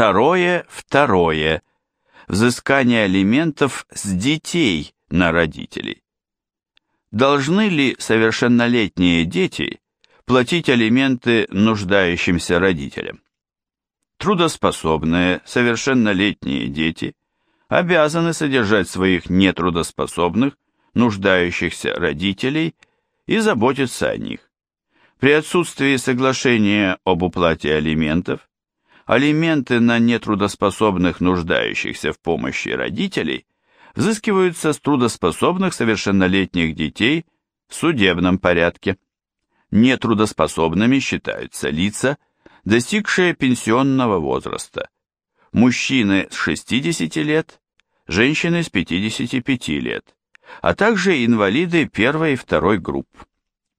Второе, второе. Взыскание алиментов с детей на родителей. Должны ли совершеннолетние дети платить алименты нуждающимся родителям? Трудоспособные, совершеннолетние дети обязаны содержать своих нетрудоспособных, нуждающихся родителей и заботиться о них. При отсутствии соглашения об уплате алиментов, алименты на нетрудоспособных нуждающихся в помощи родителей взыскиваются с трудоспособных совершеннолетних детей в судебном порядке. Нетрудоспособными считаются лица, достигшие пенсионного возраста. Мужчины с 60 лет, женщины с 55 лет, а также инвалиды первой и второй групп.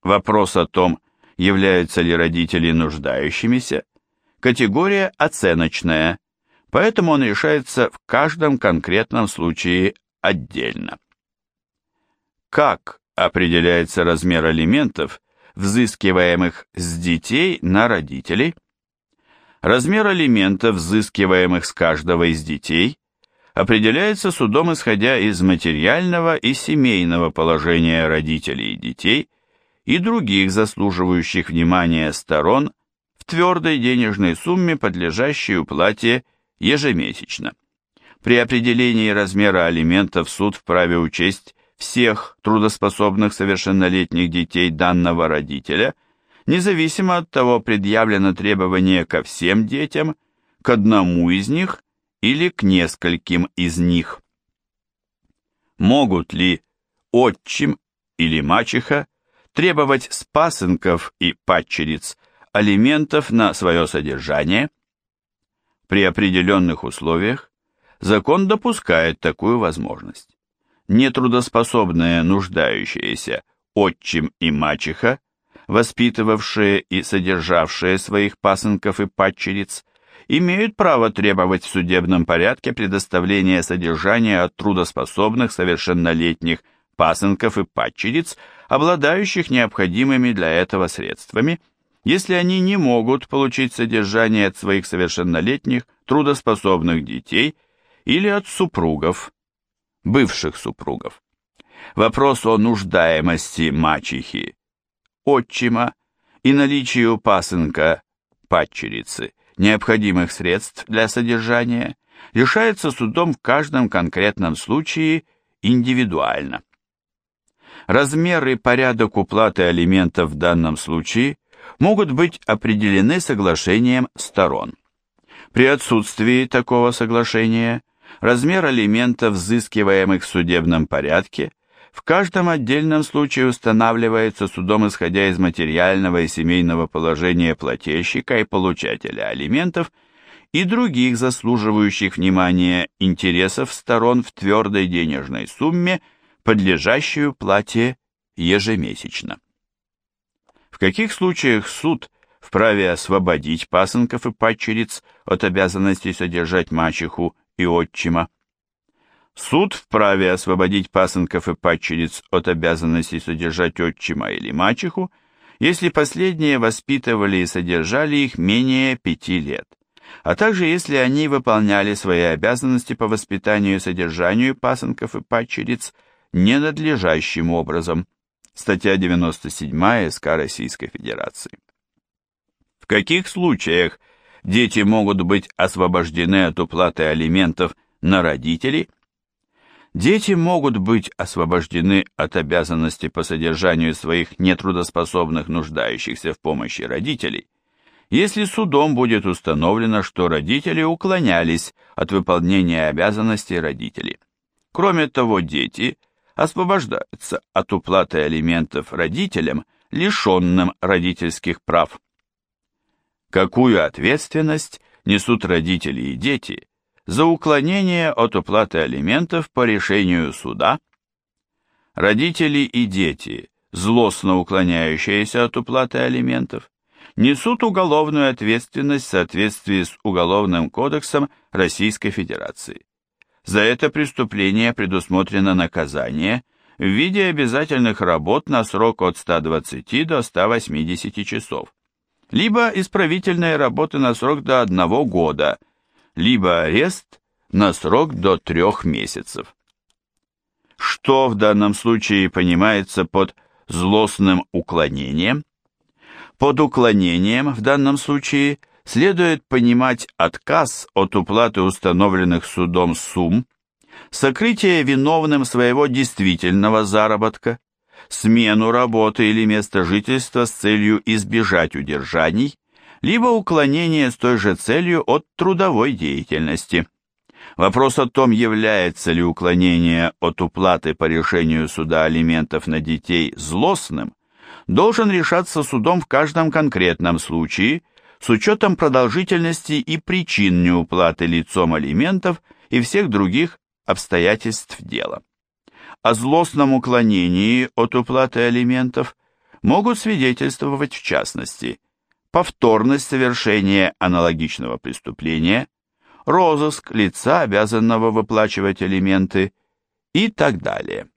Вопрос о том, являются ли родители нуждающимися, категория оценочная, поэтому он решается в каждом конкретном случае отдельно. Как определяется размер алиментов, взыскиваемых с детей на родителей? Размер алиментов, взыскиваемых с каждого из детей, определяется судом, исходя из материального и семейного положения родителей и детей и других заслуживающих внимания сторон в твердой денежной сумме, подлежащей уплате ежемесячно. При определении размера алиментов суд вправе учесть всех трудоспособных совершеннолетних детей данного родителя, независимо от того, предъявлено требование ко всем детям, к одному из них или к нескольким из них. Могут ли отчим или мачеха требовать с пасынков и падчериц алиментов на свое содержание? При определенных условиях закон допускает такую возможность. Нетрудоспособные нуждающиеся отчим и мачеха, воспитывавшие и содержавшие своих пасынков и падчериц, имеют право требовать в судебном порядке предоставления содержания от трудоспособных совершеннолетних пасынков и падчериц, обладающих необходимыми для этого средствами, если они не могут получить содержание от своих совершеннолетних трудоспособных детей или от супругов, бывших супругов. Вопрос о нуждаемости мачехи, отчима и наличии у пасынка, падчерицы, необходимых средств для содержания, решается судом в каждом конкретном случае индивидуально. Размер и порядок уплаты алиментов в данном случае могут быть определены соглашением сторон. При отсутствии такого соглашения размер алиментов, взыскиваемых в судебном порядке, в каждом отдельном случае устанавливается судом, исходя из материального и семейного положения плательщика и получателя алиментов и других заслуживающих внимания интересов сторон в твердой денежной сумме, подлежащую плате ежемесячно. Каких случаях суд вправе освободить пасынков и падчериц от обязанности содержать мачеху и отчима? Суд вправе освободить пасынков и падчериц от обязанности содержать отчима или мачеху, если последние воспитывали и содержали их менее пяти лет, а также если они выполняли свои обязанности по воспитанию и содержанию пасынков и падчериц ненадлежащим образом. Статья 97 СК Российской Федерации. В каких случаях дети могут быть освобождены от уплаты алиментов на родителей? Дети могут быть освобождены от обязанности по содержанию своих нетрудоспособных нуждающихся в помощи родителей, если судом будет установлено, что родители уклонялись от выполнения обязанностей родителей. Кроме того, дети – освобождаются от уплаты алиментов родителям, лишенным родительских прав. Какую ответственность несут родители и дети за уклонение от уплаты алиментов по решению суда? Родители и дети, злостно уклоняющиеся от уплаты алиментов, несут уголовную ответственность в соответствии с Уголовным кодексом Российской Федерации. За это преступление предусмотрено наказание в виде обязательных работ на срок от 120 до 180 часов, либо исправительные работы на срок до одного года, либо арест на срок до трех месяцев. Что в данном случае понимается под злостным уклонением? Под уклонением в данном случае следует понимать отказ от уплаты установленных судом сумм, сокрытие виновным своего действительного заработка, смену работы или места жительства с целью избежать удержаний, либо уклонение с той же целью от трудовой деятельности. Вопрос о том, является ли уклонение от уплаты по решению суда алиментов на детей злостным, должен решаться судом в каждом конкретном случае с учетом продолжительности и причин неуплаты лицом алиментов и всех других обстоятельств дела. О злостном уклонении от уплаты алиментов могут свидетельствовать в частности повторность совершения аналогичного преступления, розыск лица, обязанного выплачивать алименты и так далее.